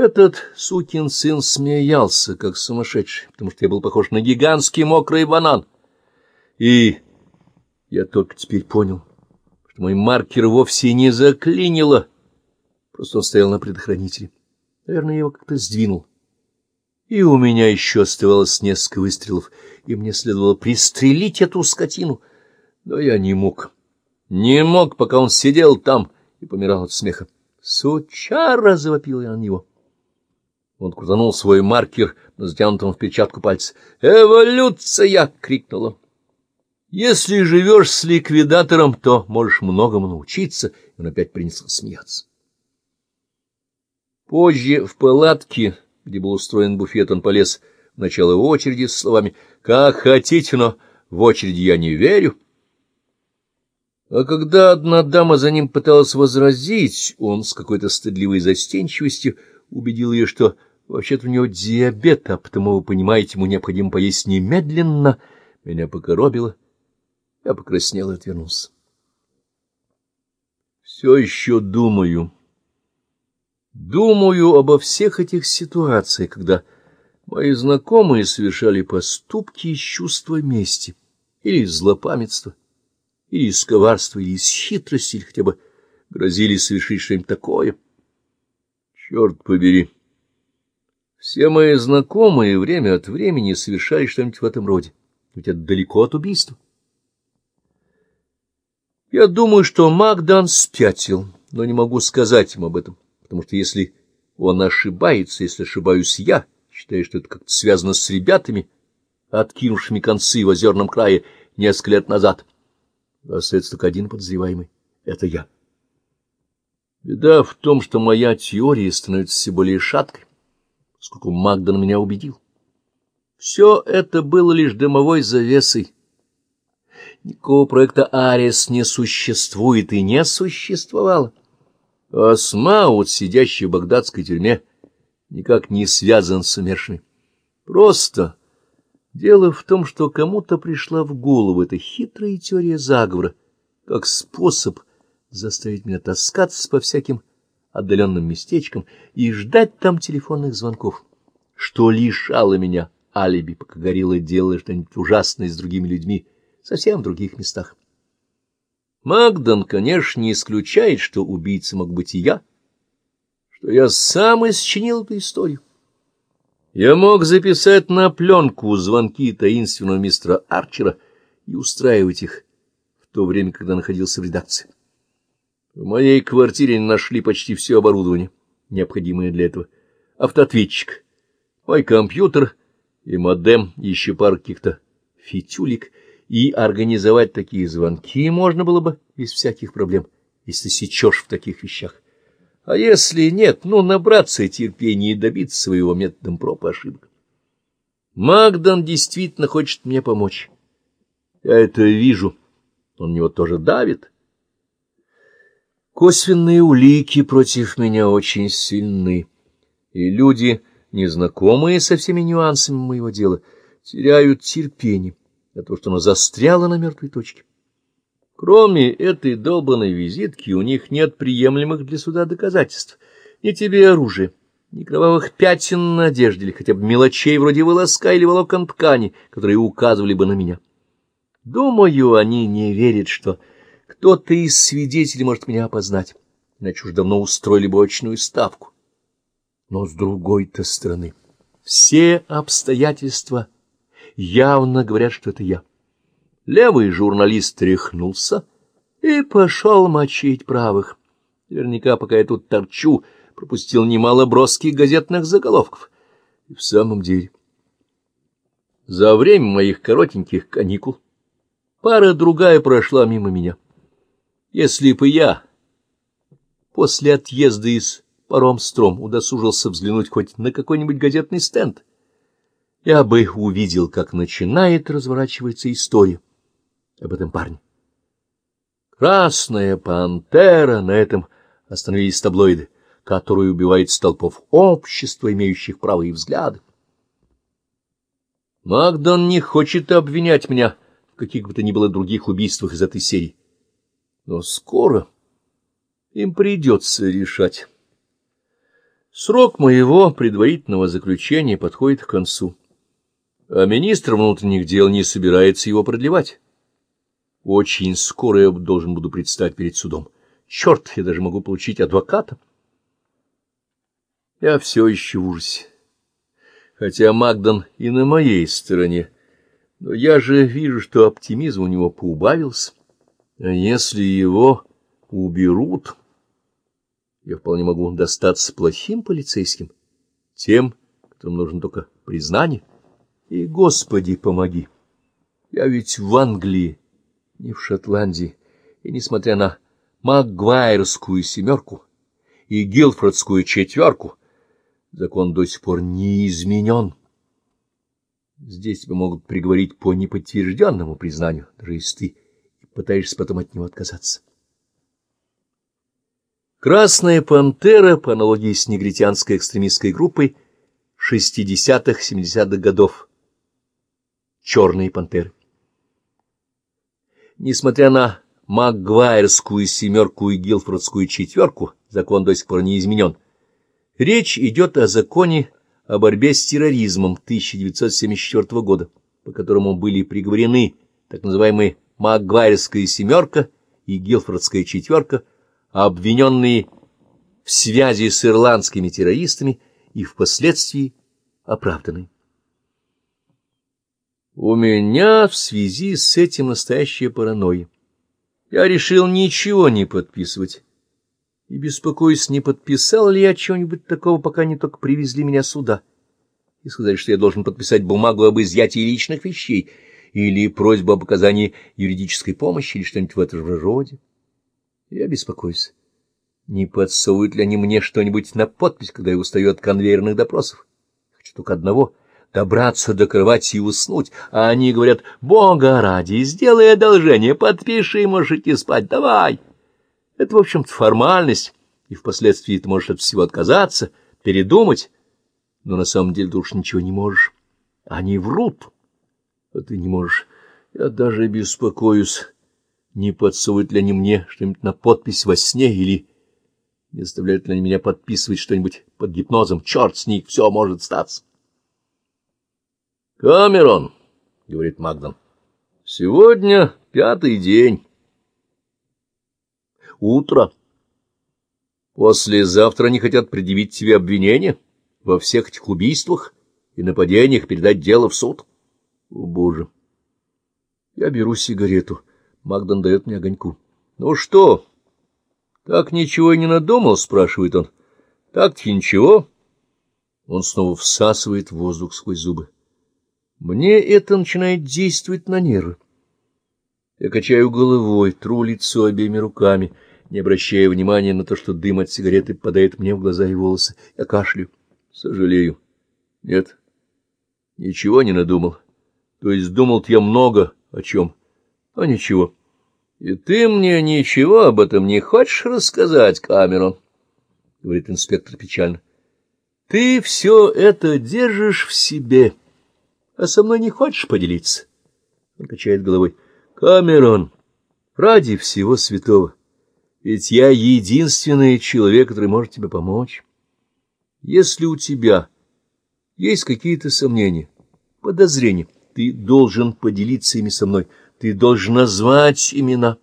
Этот сукин сын смеялся, как сумасшедший, потому что я был похож на гигантский мокрый банан. И я только теперь понял, что мой маркер вовсе не заклинило, просто он стоял на предохранителе. Наверное, я его как-то сдвинул. И у меня еще оставалось несколько выстрелов, и мне следовало пристрелить эту скотину. Но я не мог. Не мог, пока он сидел там и помирал от смеха. «Сучара!» — завопил я на него. Он крутанул свой маркер на затянутом в перчатку пальце. «Эволюция!» — крикнула. «Если живешь с ликвидатором, то можешь многому научиться». Он опять принялся смеяться. Позже в палатке, где был устроен буфет, он полез в начало очереди с словами «Как хотите, но в очереди я не верю». А когда одна дама за ним пыталась возразить, он с какой-то стыдливой застенчивостью убедил ее, что вообще-то у него диабет, а потому, вы понимаете, ему необходимо поесть немедленно. Меня покоробило. Я покраснел и отвернулся. Все еще думаю. Думаю обо всех этих ситуациях, когда мои знакомые совершали поступки из чувства мести или из злопамятства или из коварства, или из хитрости, или хотя бы грозили совершить что-нибудь такое. Черт побери! Все мои знакомые время от времени совершали что-нибудь в этом роде, ведь это далеко от убийства. Я думаю, что Магдан спятил, но не могу сказать им об этом, потому что если он ошибается, если ошибаюсь я, считаю, что это как-то связано с ребятами, откинувшими концы в озерном крае несколько лет назад, Остается только один подозреваемый — это я. Беда в том, что моя теория становится все более шаткой, поскольку Магдан меня убедил. Все это было лишь дымовой завесой. Никакого проекта Арес не существует и не существовало. Асмаут, сидящий в багдадской тюрьме, никак не связан с умершими. Просто Дело в том, что кому-то пришла в голову эта хитрая теория заговора, как способ заставить меня таскаться по всяким отдаленным местечкам и ждать там телефонных звонков, что лишало меня алиби, пока горилла делала что-нибудь ужасное с другими людьми, совсем в других местах. Магдан, конечно, не исключает, что убийца мог быть и я, что я сам исчинил эту историю. Я мог записать на пленку звонки таинственного мистера Арчера и устраивать их в то время, когда находился в редакции. В моей квартире нашли почти все оборудование, необходимое для этого. Автоответчик, мой компьютер и модем, еще пару каких-то фитюлик, и организовать такие звонки можно было бы без всяких проблем, если сечешь в таких вещах. А если нет, ну, набраться терпения и добиться своего методом проб и ошибок. Магдан действительно хочет мне помочь. Я это вижу. Он него тоже давит. Косвенные улики против меня очень сильны, и люди, незнакомые со всеми нюансами моего дела, теряют терпение от того, что оно застряло на мертвой точке. Кроме этой долбанной визитки у них нет приемлемых для суда доказательств. Ни тебе оружия, ни кровавых пятен на одежде, или хотя бы мелочей вроде волоска или волокон ткани, которые указывали бы на меня. Думаю, они не верят, что кто-то из свидетелей может меня опознать, иначе уж давно устроили бы очную ставку. Но с другой-то стороны, все обстоятельства явно говорят, что это я. Левый журналист тряхнулся и пошел мочить правых. Наверняка, пока я тут торчу, пропустил немало броских газетных заголовков. И в самом деле, за время моих коротеньких каникул пара-другая прошла мимо меня. Если бы я после отъезда из Паромстром удосужился взглянуть хоть на какой-нибудь газетный стенд, я бы увидел, как начинает разворачиваться история об этом парне. Красная пантера, на этом остановились таблоиды, которые убивают столпов общества, имеющих правые взгляды. Магдон не хочет обвинять меня в каких бы то ни было других убийствах из этой серии. Но скоро им придется решать. Срок моего предварительного заключения подходит к концу, а министр внутренних дел не собирается его продлевать. Очень скоро я должен буду предстать перед судом. Черт, я даже могу получить адвоката. Я все еще в ужасе. Хотя Магдан и на моей стороне, но я же вижу, что оптимизм у него поубавился. А если его уберут, я вполне могу достаться плохим полицейским, тем, которым нужно только признание. И, Господи, помоги! Я ведь в Англии, не в Шотландии, и, несмотря на Магуайрскую семерку и Гилфордскую четверку, закон до сих пор не изменен. Здесь тебя могут приговорить по неподтвержденному признанию, даже если ты пытаешься потом от него отказаться. Красная пантера, по аналогии с негритянской экстремистской группой 60-70-х годов. Черные пантеры. Несмотря на Магуайрскую семерку и Гилфордскую четверку, закон до сих пор не изменен. Речь идет о законе о борьбе с терроризмом 1974 года, по которому были приговорены так называемые Магуайрская семерка и Гилфордская четверка обвиненные в связи с ирландскими террористами и впоследствии оправданы. У меня в связи с этим настоящая паранойя. Я решил ничего не подписывать. И беспокоюсь, не подписал ли я чего-нибудь такого, пока не только привезли меня сюда. И сказали, что я должен подписать бумагу об изъятии личных вещей или просьбу об оказании юридической помощи или что-нибудь в этом роде. Я беспокоюсь. Не подсовывают ли они мне что-нибудь на подпись, когда я устаю от конвейерных допросов? Хочу только одного — добраться до кровати и уснуть, а они говорят, «Бога ради, сделай одолжение, подпиши и можешь идти спать, давай!» Это, в общем-то, формальность, и впоследствии ты можешь от всего отказаться, передумать, но на самом деле ты уж ничего не можешь. Они врут, а ты не можешь. Я даже беспокоюсь не подсовывают ли они мне что-нибудь на подпись во сне или не заставляют ли они меня подписывать что-нибудь под гипнозом. Черт с них, все может статься. «Камерон», — говорит Магдан, — «сегодня пятый день. Утро. Послезавтра они хотят предъявить тебе обвинение во всех этих убийствах и нападениях, передать дело в суд. О, Боже! Я беру сигарету. Магдан дает мне огоньку. — Ну что? Так ничего и не надумал? — спрашивает он. — Так-таки ничего. Он снова всасывает воздух сквозь зубы. Мне это начинает действовать на нервы. Я качаю головой, тру лицо обеими руками, не обращая внимания на то, что дым от сигареты попадает мне в глаза и волосы. Я кашляю. Сожалею. Нет, ничего не надумал. То есть думал-то я много о чем. А ничего. И ты мне ничего об этом не хочешь рассказать, Камерон? — говорит инспектор печально. — Ты все это держишь в себе, а со мной не хочешь поделиться? Он качает головой. — Камерон, ради всего святого, ведь я единственный человек, который может тебе помочь. Если у тебя есть какие-то сомнения, подозрения, ты должен поделиться ими со мной — ты должен назвать имена.